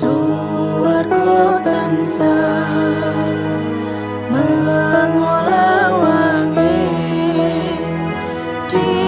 Suwargo tansah mengolah wangi di